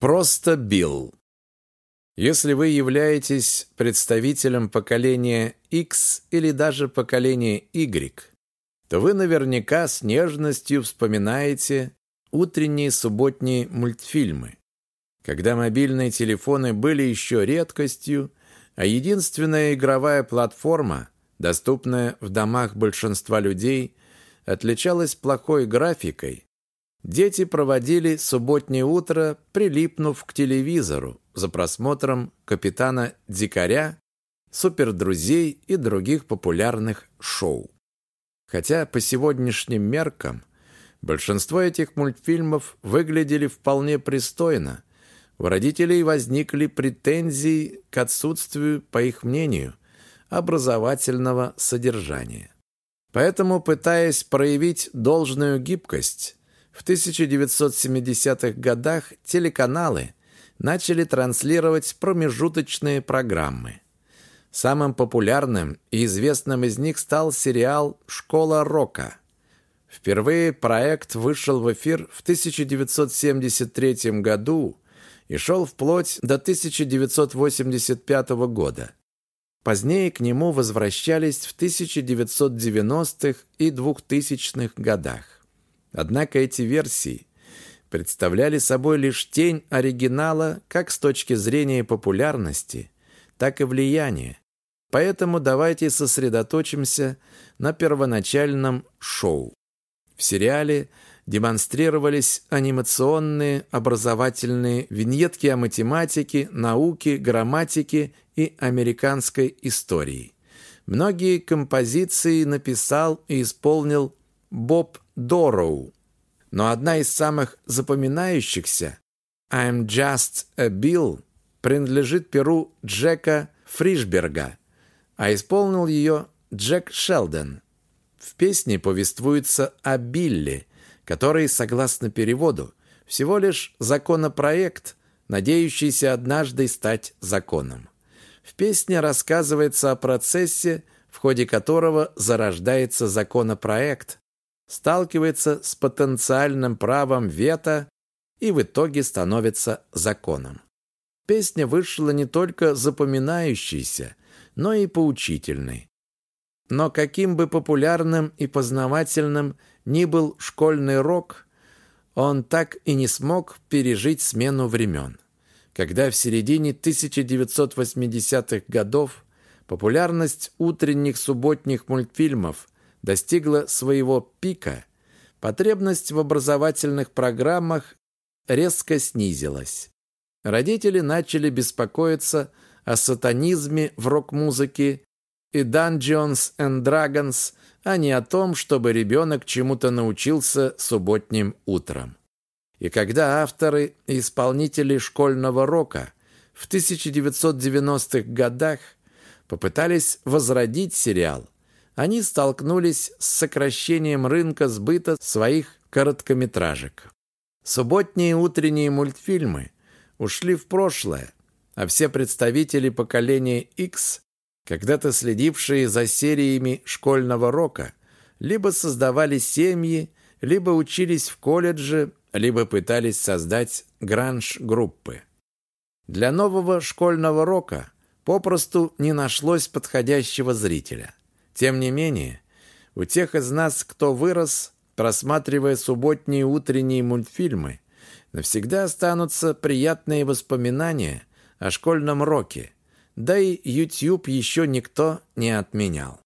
Просто Билл. Если вы являетесь представителем поколения X или даже поколения Y, то вы наверняка с нежностью вспоминаете утренние субботние мультфильмы. Когда мобильные телефоны были еще редкостью, а единственная игровая платформа, доступная в домах большинства людей, отличалась плохой графикой, Дети проводили субботнее утро, прилипнув к телевизору за просмотром «Капитана Дикаря», «Супердрузей» и других популярных шоу. Хотя по сегодняшним меркам большинство этих мультфильмов выглядели вполне пристойно, у родителей возникли претензии к отсутствию, по их мнению, образовательного содержания. Поэтому, пытаясь проявить должную гибкость, в 1970-х годах телеканалы начали транслировать промежуточные программы. Самым популярным и известным из них стал сериал «Школа рока». Впервые проект вышел в эфир в 1973 году и шел вплоть до 1985 года. Позднее к нему возвращались в 1990-х и 2000-х годах. Однако эти версии представляли собой лишь тень оригинала как с точки зрения популярности, так и влияния. Поэтому давайте сосредоточимся на первоначальном шоу. В сериале демонстрировались анимационные образовательные виньетки о математике, науке, грамматике и американской истории. Многие композиции написал и исполнил Боб Дороу. Но одна из самых запоминающихся «I'm just a Bill» принадлежит перу Джека Фришберга, а исполнил ее Джек Шелдон. В песне повествуется о Билли, который, согласно переводу, всего лишь законопроект, надеющийся однажды стать законом. В песне рассказывается о процессе, в ходе которого зарождается законопроект, сталкивается с потенциальным правом вето и в итоге становится законом. Песня вышла не только запоминающейся, но и поучительной. Но каким бы популярным и познавательным ни был школьный рок, он так и не смог пережить смену времен. Когда в середине 1980-х годов популярность утренних субботних мультфильмов достигла своего пика, потребность в образовательных программах резко снизилась. Родители начали беспокоиться о сатанизме в рок-музыке и Dungeons and Dragons, а не о том, чтобы ребенок чему-то научился субботним утром. И когда авторы и исполнители школьного рока в 1990-х годах попытались возродить сериал, они столкнулись с сокращением рынка сбыта своих короткометражек. Субботние утренние мультфильмы ушли в прошлое, а все представители поколения X, когда-то следившие за сериями школьного рока, либо создавали семьи, либо учились в колледже, либо пытались создать гранж-группы. Для нового школьного рока попросту не нашлось подходящего зрителя. Тем не менее, у тех из нас, кто вырос, просматривая субботние утренние мультфильмы, навсегда останутся приятные воспоминания о школьном роке, да и YouTube еще никто не отменял.